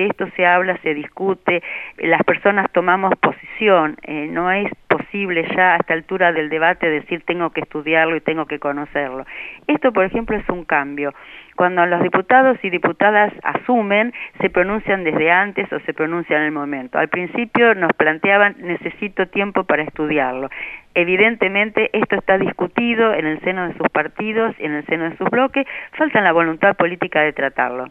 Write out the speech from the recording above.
de esto se habla, se discute, las personas tomamos posición, eh, no es posible ya a esta altura del debate decir tengo que estudiarlo y tengo que conocerlo. Esto, por ejemplo, es un cambio. Cuando los diputados y diputadas asumen, se pronuncian desde antes o se pronuncian en el momento. Al principio nos planteaban necesito tiempo para estudiarlo. Evidentemente esto está discutido en el seno de sus partidos, en el seno de sus bloques, falta la voluntad política de tratarlo.